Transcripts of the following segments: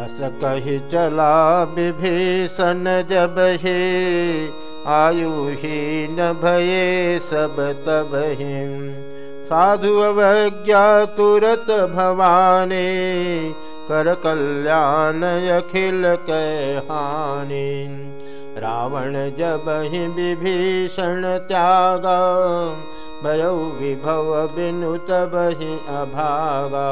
अस कही चला विभीषण जब हे आयुहीन भये सब तब साधु अवज्ञा तुरत भवानी कर कल्याण अखिल कहानी। रावण जब ही विभीषण त्यागा भयौ विभव बिनु तब ही अभागा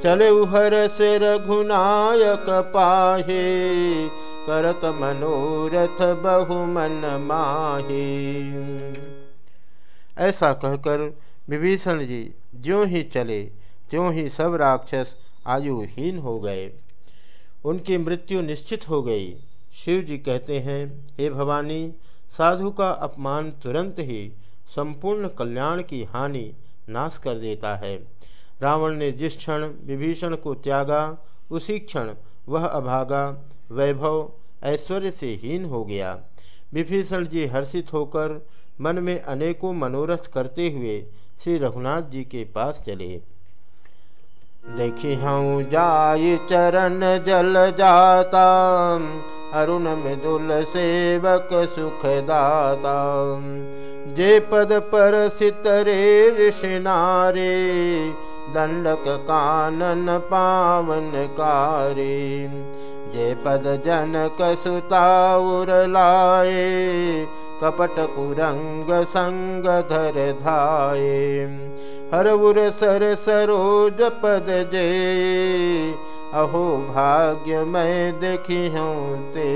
चले हर से रघुनायक पाहे, करत मनोरथ बहु मन माहे। ऐसा कहकर विभीषण जी ज्यों ही चले, त्यों ही सब राक्षस आयुहीन हो गए। उनकी मृत्यु निश्चित हो गई। शिव जी कहते हैं, हे भवानी, साधु का अपमान तुरंत ही संपूर्ण कल्याण की हानि नाश कर देता है। रावण ने जिस क्षण विभीषण को त्यागा, उसी क्षण वह अभागा, वैभव, ऐश्वर्य से हीन हो गया। विभीषण जी हर्षित होकर मन में अनेकों मनोरथ करते हुए श्री रघुनाथ जी के पास चले। देखी हूँ जाय चरण जल जाता, अरुण मृदुल सेवक सुखदाता। जे पद पर सितरे ऋषि नारे, दंडक कानन पावन कारे। जे पद जनक सुताउर लाए, कपट कुरंग संग धर धाये हर उर सर सरोज पद जे, अहो भाग्य मैं देखी हूँ ते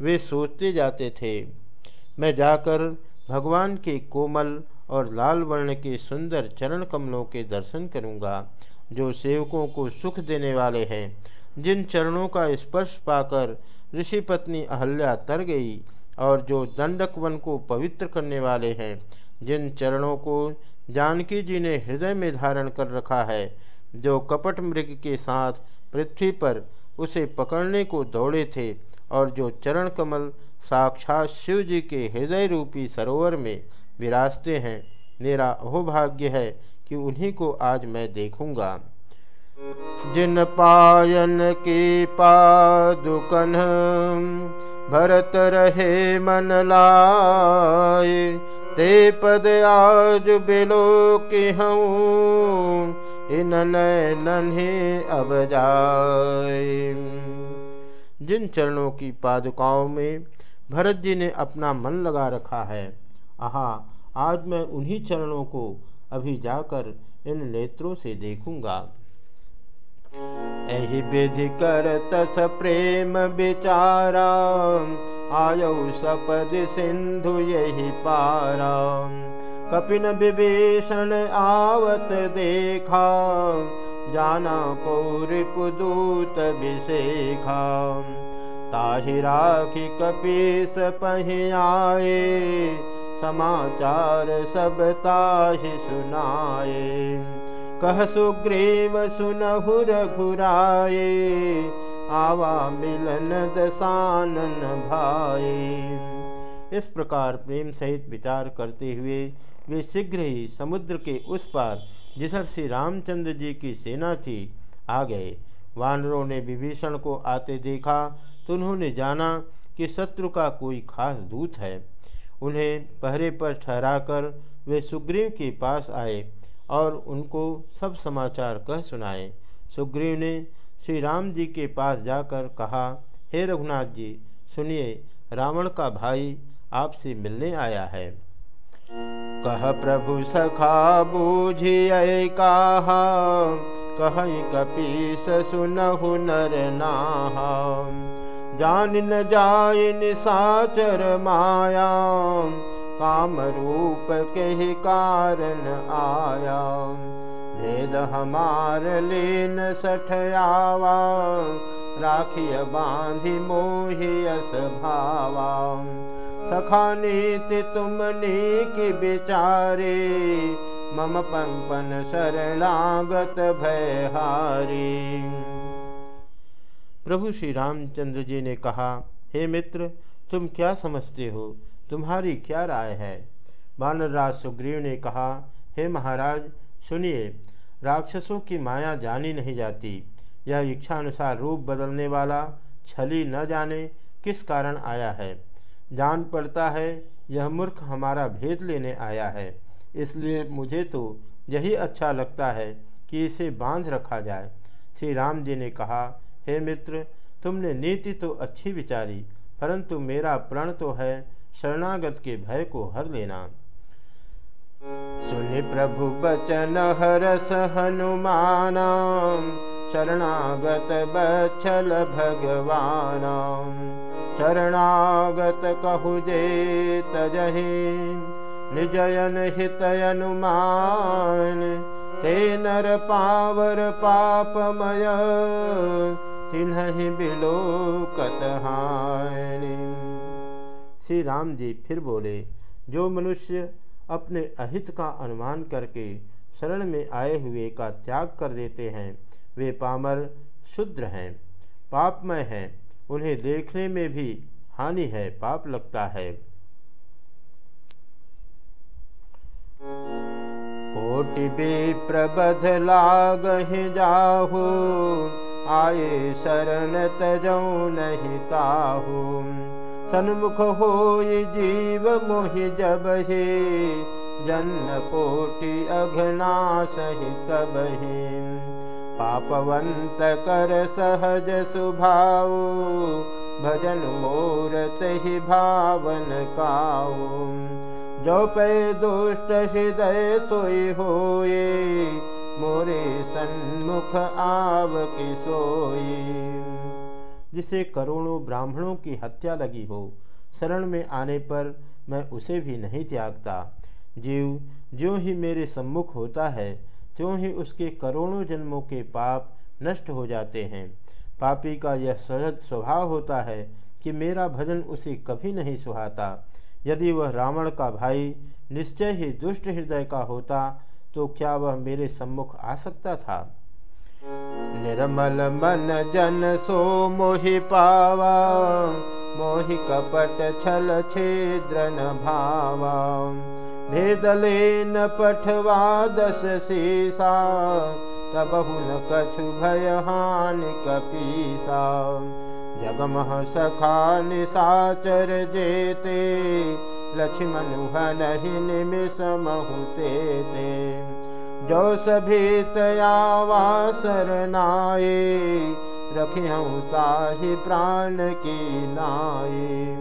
वे सोचते जाते थे मैं जाकर भगवान के कोमल और लाल वर्ण के सुंदर चरण कमलों के दर्शन करूँगा, जो सेवकों को सुख देने वाले हैं। जिन चरणों का स्पर्श पाकर ऋषि पत्नी अहल्या तर गई और जो दंडक वन को पवित्र करने वाले हैं, जिन चरणों को जानकी जी ने हृदय में धारण कर रखा है, जो कपट मृग के साथ पृथ्वी पर उसे पकड़ने को दौड़े थे और जो चरण कमल साक्षात शिव जी के हृदय रूपी सरोवर में विराजते हैं, मेरा अहोभाग्य है कि उन्हीं को आज मैं देखूँगा। जिन पायन की पादुकन भरत रहे मन लाए, ते पद आज बिलो की हूँ इन नन्हे अब जाए। जिन चरणों की पादुकाओं में भरत जी ने अपना मन लगा रखा है, आहा, आज मैं उन्हीं चरणों को अभी जाकर इन नेत्रों से देखूँगा। एहि विधि कर तस प्रेम विचारा, आयो सपद सिंधु यही पारा। कपिन विभीषण आवत देखा जाना पौरिपुदूत विशेखा। ताहि राखी कपीस पहियाए, समाचार सब ताहि सुनाए। कह सुग्रीव सुनहु रघुराए, आवा मिलन दसानन भाई इस प्रकार प्रेम सहित विचार करते हुए वे शीघ्र ही समुद्र के उस पार जिधर श्री रामचंद्र जी की सेना थी, आ गए। वानरों ने विभीषण को आते देखा तो उन्होंने जाना कि शत्रु का कोई खास दूत है। उन्हें पहरे पर ठहराकर वे सुग्रीव के पास आए और उनको सब समाचार कह सुनाए। सुग्रीव ने श्री राम जी के पास जाकर कहा, हे रघुनाथ जी, सुनिए, रावण का भाई आपसे मिलने आया है। कह प्रभु सखा बूझिए कहा कह कपीस सुनहु नर नाहा। जान न जाय निसाचर माया काम रूप के कारण आया। वेद हमार लेन सठयावा राखिय बांधि मोहियस भावा सखा नीति तुम नीक बेचारे, मम पंपन शरणागत भयहारी। प्रभु श्री रामचंद्र जी ने कहा, हे मित्र, तुम क्या समझते हो? तुम्हारी क्या राय है? वानरराज सुग्रीव ने कहा, हे महाराज, सुनिए, राक्षसों की माया जानी नहीं जाती। यह इच्छानुसार रूप बदलने वाला छली न जाने किस कारण आया है? जान पड़ता है, यह मूर्ख हमारा भेद लेने आया है। इसलिए मुझे तो यही अच्छा लगता है कि इसे बाँध रखा जाए। श्री राम जी ने कहा, हे मित्र, तुमने नीति तो अच्छी विचारी, परंतु मेरा प्रण तो है शरणागत के भय को हर लेना। सुनि प्रभु बचन हरस हनुमान, शरणागत बछल भगवान। शरणागत कहु जे तजहे निजयन हितयनुमान, ते नर पावर पापमय चिन्ह बिलो कतहानी श्री राम जी फिर बोले, जो मनुष्य अपने अहित का अनुमान करके शरण में आए हुए का त्याग कर देते हैं, वे पामर शुद्र हैं, पापमय हैं उन्हें देखने में भी हानि है, पाप लगता है। कोटि भी प्रबध लाग जाहू, आए शरण तजौ नहीं ताहू। सन्मुख हो जीव मोहि जब हे, जन्म कोटि अघना सहित बहे पापवंत कर सहज सुभाव, भजन मोर तहि भावन काऊ जो पे दुष्ट हृदय सोई होए, मोरे सन्मुख आव की सोई जिसे करोड़ों ब्राह्मणों की हत्या लगी हो, शरण में आने पर मैं उसे भी नहीं त्यागता। जीव जो ही मेरे सम्मुख होता है त्यों ही उसके करोड़ों जन्मों के पाप नष्ट हो जाते हैं। पापी का यह सहज स्वभाव होता है कि मेरा भजन उसे कभी नहीं सुहाता। यदि वह रावण का भाई निश्चय ही दुष्ट हृदय का होता तो क्या वह मेरे सम्मुख आ सकता था? निर्मल मन जन सो मोहि पावा, मोहि कपट छल छेद्र न भावा। भेदले न पठवा दस सीसा तब न कछु भय हान कपीसा। जगमह सखा निसाचर जेते, लक्ष्मण हन ही निमिष महुते ते। जो सभी तयावा सरनाए रखे ताहि प्राण की नाये।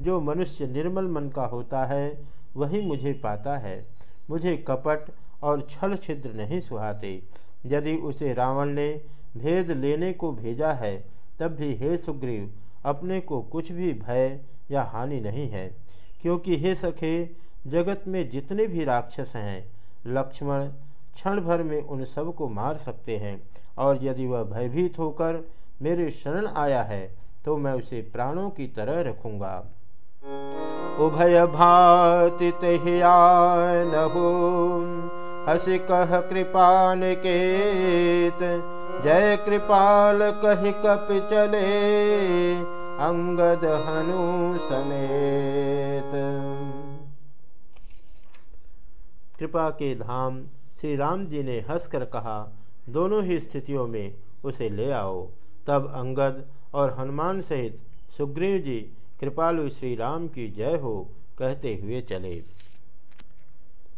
जो मनुष्य निर्मल मन का होता है वही मुझे पाता है। मुझे कपट और छल छिद्र नहीं सुहाते। यदि उसे रावण ने भेद लेने को भेजा है, तब भी हे सुग्रीव, अपने को कुछ भी भय या हानि नहीं है। क्योंकि हे सखे, जगत में जितने भी राक्षस हैं, लक्ष्मण क्षण भर में उन सबको मार सकते हैं। और यदि वह भयभीत होकर मेरे शरण आया है तो मैं उसे प्राणों की तरह रखूँगा। उभय भाति हो हस कह कृपाल केत, जय कृपाल कह कप चले, अंगद हनु समेत। कृपा के धाम श्री राम जी ने हंसकर कहा, दोनों ही स्थितियों में उसे ले आओ। तब अंगद और हनुमान सहित सुग्रीव जी कृपालु श्री राम की जय हो कहते हुए चले।